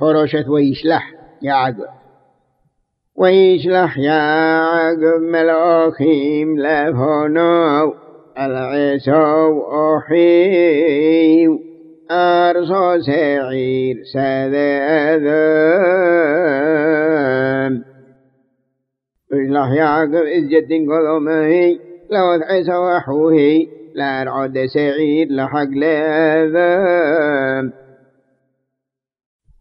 فرشت ويشلح يعقب ويشلح يعقب ملاخيم لفنو العسو أحيو أرسو سعير سذاذن ويشلح يعقب إذ جد قضمهي لو عسو أحوهي لا رعد سعير لحق لذن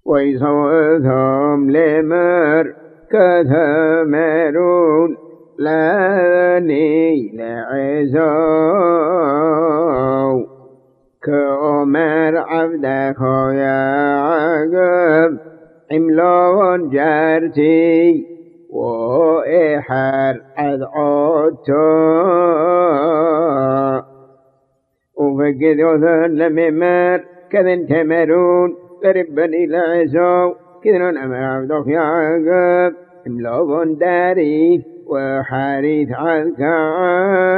ويصوثهم لمر كثمرون. لاني لعزو كأمر عبدك يا عقب. عملون جارتي وإحر أدعوتو وفقد وثن لممر كذن تمرون. لربني لعزو كذن أمر عبدك يا عقب عملون داري وحريث عذكان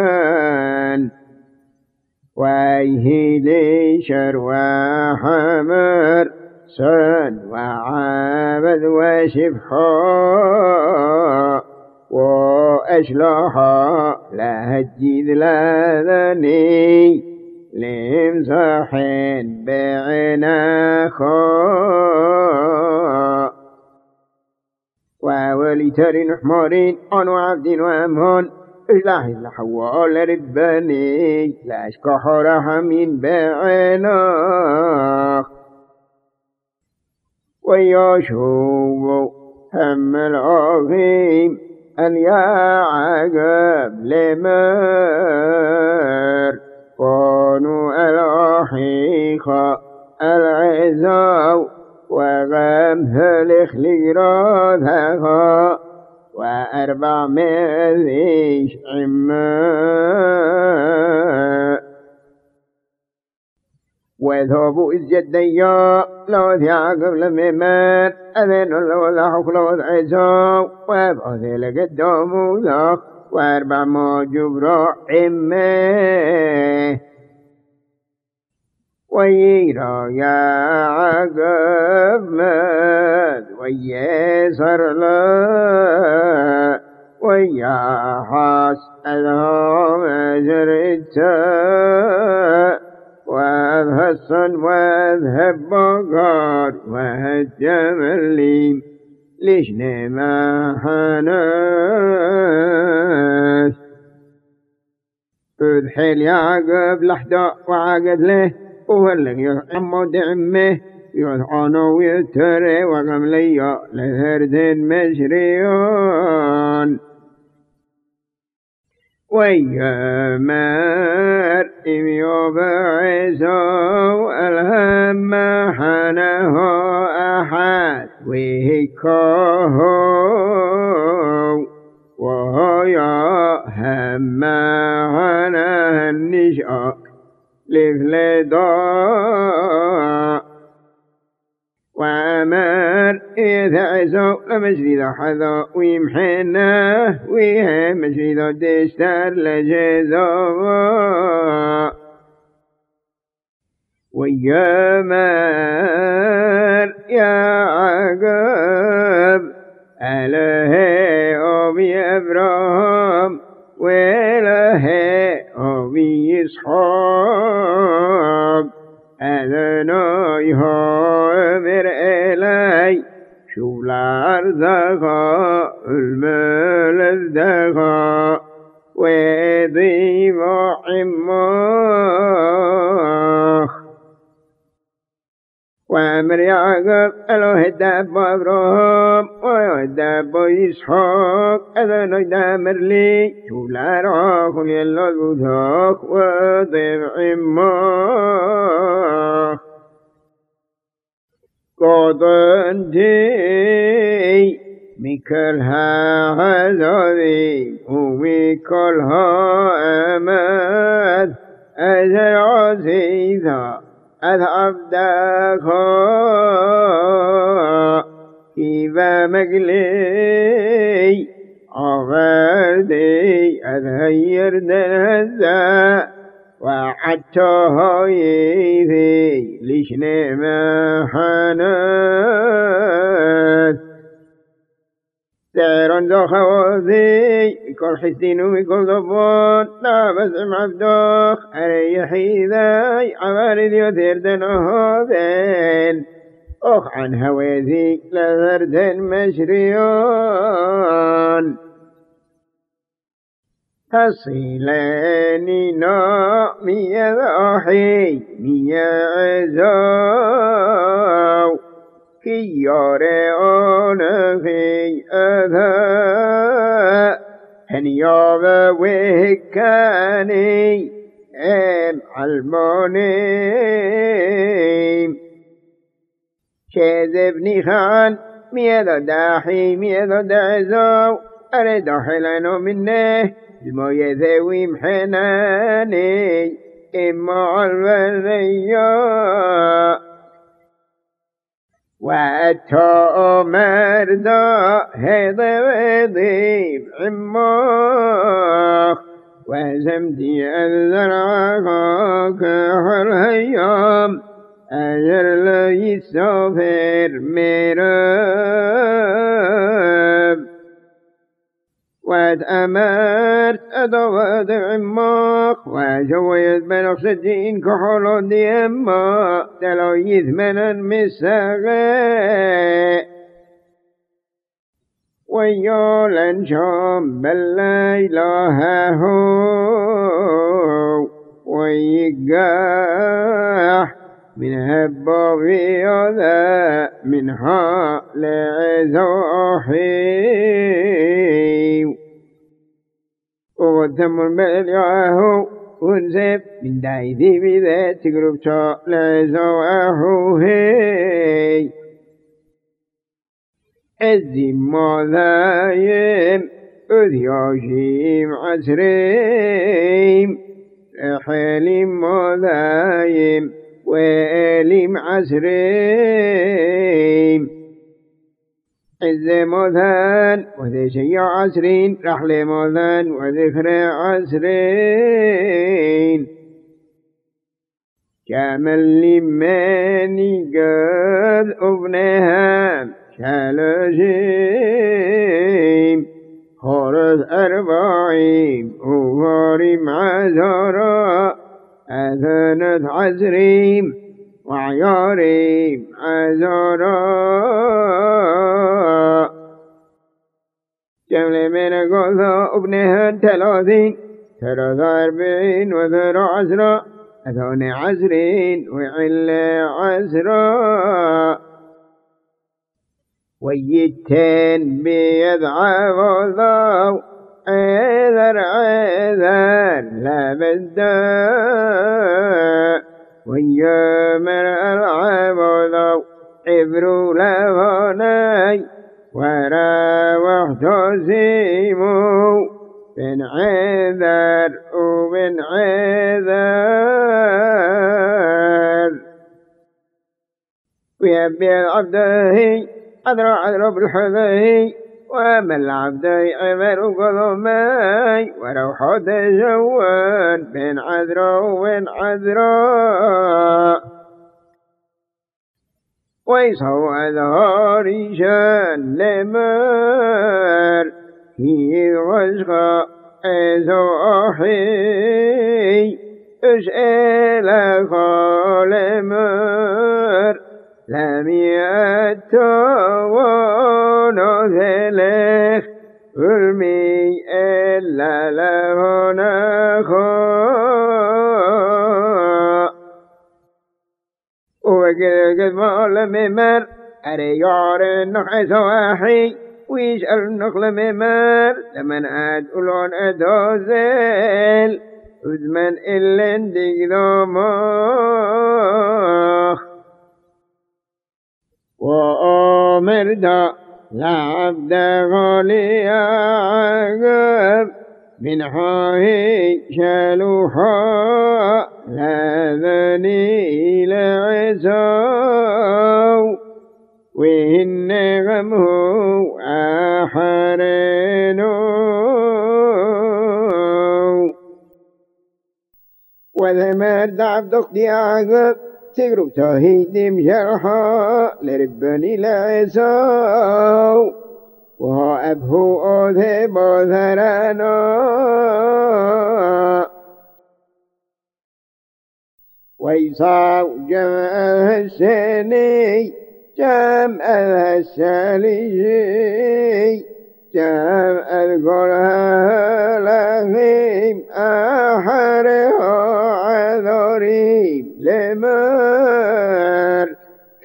ويهيلي شر وحمر سن وعابد وشفحا وأشلحا لهجيد لذني لمسحين بعناخا وولتر حمارين أن وعبد وأمهن إله إلا حواء لرباني لا أشكح رحمين بعيناك. ويشوب هم العظيم أن يعقب لمر. كونوا الأحيخ العزاو وغمثل خلقراتها وأربع مذيش عماء وذهبوا إذ جديا لو ثيعقب لم مات أذن لو ذحك لو ذعزا وأبعث لقدام ذاك وأربع ما جبرا عماه ويرا يا عقب مات ويسر لا ويا حاس أذهب جريت وأذهسن وأذهب بقار وهجم الليم ليش ما حناس يا عقب لحدا وعقد له وهلك يحمد عمه يدعون ويتري وقم لي لهرد مشريون ويامر إم يبعثوا الهم حنه أحد وهكاه وهو هم حنه النشأ لفلدا وأمر إذا عزو لمجرد حذا ويمحنا ويها مجرد دشتر لجزا ويامر يا عقب ألهي أذن يدمر لي شو لا راخ يلا الوثاق وضيب عماخ قضنتي مكلها هذي ومكلها أمد أجر عزيزا أذهب داخا كيف مقلي أغردي أذهير دنهزا وعدته يذي يشني محنات سعر ذو خوذي كل حسين وكل ضبون لا بس عبدوخ أريح ذاي عوارض يثير دنهوذين أخ عن هويذي لذرد مشريون تصيلاني نومي ذاحي ميا عزاو كي يرعون في أذى هن ياب وهكاني أم علموني شذبني خان ميذا داحي ميذا دعزو أريد حلانو منه. الموية ذوي محناني إما البرية وأتؤمر دا هذا وذيب عماخ وزمتي الزرع كحر أجر لا يسافر ميراب واتأمرت أدوات عماق وجويت بنفس الدين كحول ديما تلو يثمنا مساغي. ويولا شام بالليل هو ويقاح من هبا في هذا منها لعزوحي وقدم المال يعاه ونزب من دايدي بذات تقرب شاء لعزوحي الزم ذايم أذياشيم عسريم رحل مذايم وآلم عسرين عز مذان وذي شيء عسرين رحل مذان وذكر عسرين كامل لماني قد أبنها شالجيم خرز أربعين وغارم عزراء أذنت عزريم. وعياريم عزارا جمل من قوثا ابنها ثلاثين ثلاثة أربعين وثلاثة عشرة أثون عشرين وعل عشرة. ويتين بيضعف الله عذر عذر لا بدا ويا مرء العبد عبر لفناي ورا واحتزموا بن عذر وبن عذر ويبي عبده أدرى عذر بالحذي وما العبد عمل قضمي وروح جوان بين عذراء وبين عذراء ويصو أذهار شان لمر هي وشغى أزوحي اسأل خالمر؟ لم يتوان ذلك. علمي إلا له نخاء. وقد قد ما لم مر أري يار النخع سواحي ويسأل النخل ممر. لمن أد أولون أدوزل وذمن إلا اندق ذومخ وأمرت لعبد غالي عقب من حاهي شلوحا لاذني لعزاو. وهن غمه أحرنو وذمر دعب دقدي عقب تقرب توهيدم شرحا لربني لعسو وهو أبهو أوذي بوذرانا ويصاو جمع السني جمع السالي جمع القرآن.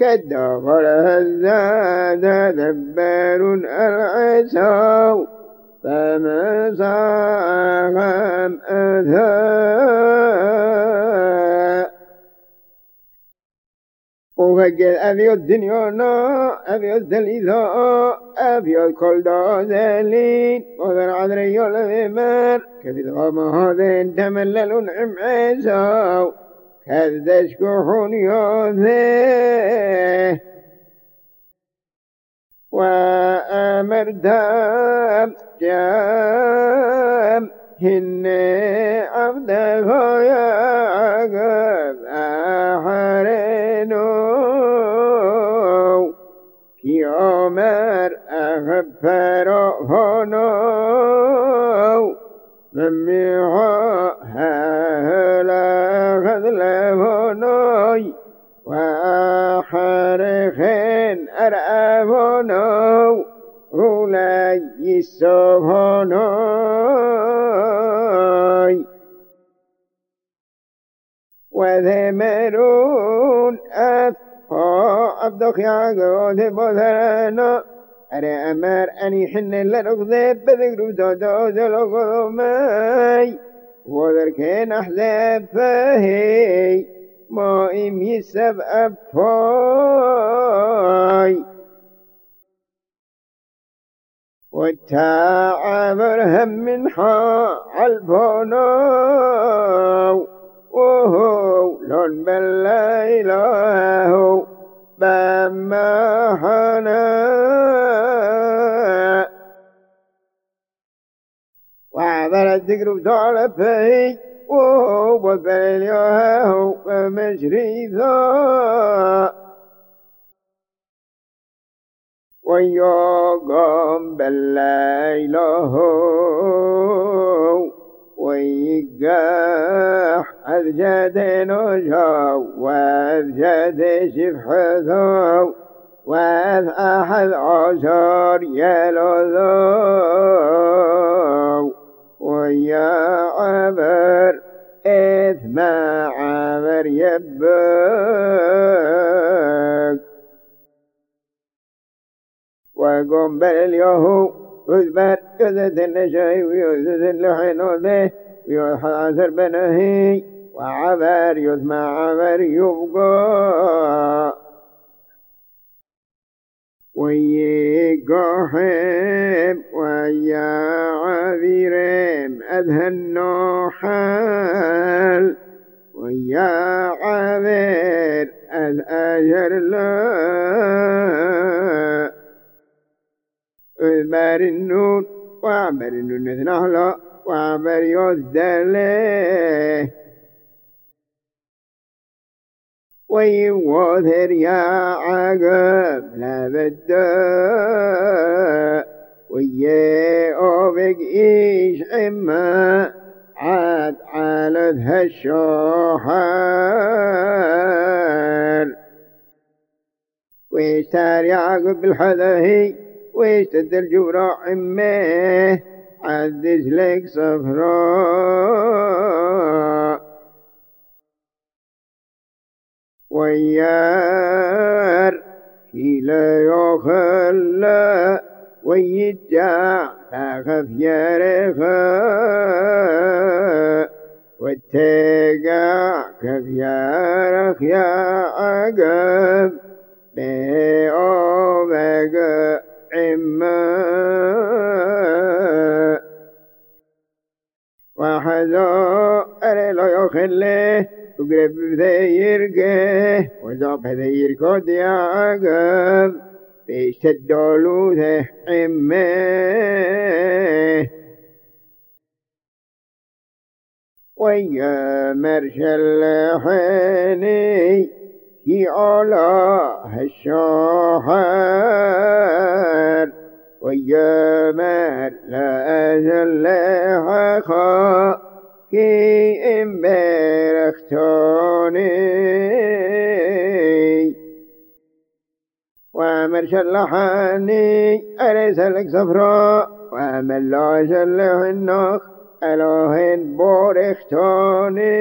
كالدغر هزاد دبر العسو فما صاغم أذى وفقد أبي الدنيا أبي الدليثاء أبي كل دازلين وذر عذري الأمر كذي غما هذا تملل عيساو كذا شكوحون يوثيه وأمر دام جام هن عبده يا عقب أحرنو كي عمر أغفر هنو أرأبنو أولي السبحانوي وذمرون أفقا عبدك يعقود بذرنا أرى أمر أني حن لنقضي بذكر دودو دلقضمي وذركين أحزاب فهي ما إم يسب أبفاي والتعامر هم من الفنو وهو لون بل لا إله بما حنا وعبر الذكر بطال بل الياه ومجري ذا ويقوم بالليل ويقاح أذجد نجا وأذجد شفحثو وأذ أحد عشر يلوذو ويا عبر إثم عبر يبك. وقم باليهو وذبر يذد النشاي ويذد اللحن به ويحاثر بنهي وعبر يثمع عبر يبقى. ويقحم ويا عبيرم أذهن حال ويا عبير أذ أجر لا. اذبر النون وعبر النون اثنهلا وعبر يذدله ويوثر يا عقب لا بدا ويا أوبك إيش عما عاد على ذا الشوحر ويستار يعقب بالحذهي ويشتد الجورة عمه عدس لك صفراء ويار. كلا يخلى ويتجع تخف يرخى والتقع كف يرخ يا عقب بأوبك عما وحذو أري لا يخليه وقرب بذيرقه وزاب بذيرقه دياقب بيشتدولو ذه عمه ويا مرشل حيني في علا الشاحر ويامر لا أزل إن بيرختوني وامر شلحاني أليس لك صفراء وامر لا شلح النخ ألهن بورختوني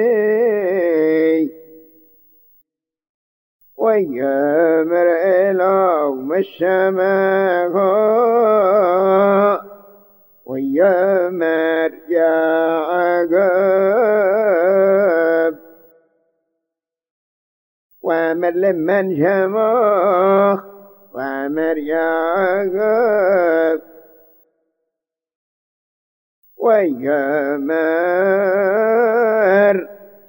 ويامر إله السماء ويامر عقب وامر لمن شمخ وامر يا عقب ويامر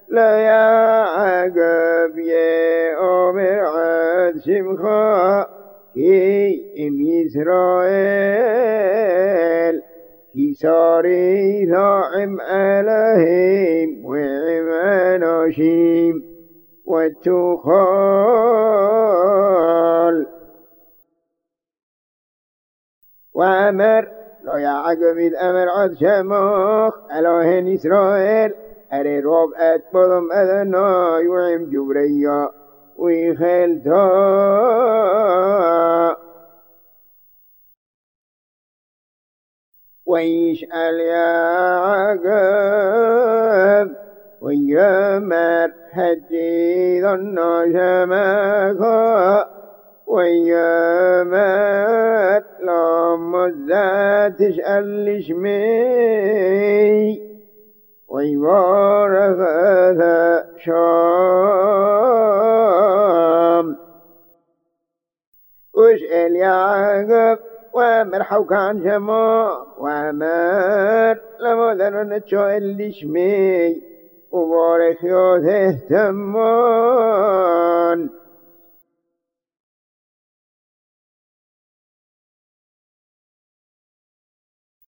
لا يا عقب يا أمر عاد كي إم إسرائيل. كي صاري ثاعم عليهم وعم أناشيم والتخال. وأمر لا يعقب إذ أمر عد شمخ ألهن إسرائيل. أري روب أتبضم أذنا يوعم جبريا ويخلتا ويشأل يا عقب ويامر هدي ظن شمخا ويامر لما الذات تسأل اسمي ويبارك هذا شام. واسأل يا عقب ومرحوكان جمو وامر لمدر نتشو اللي شمي وبارك يوثه تمان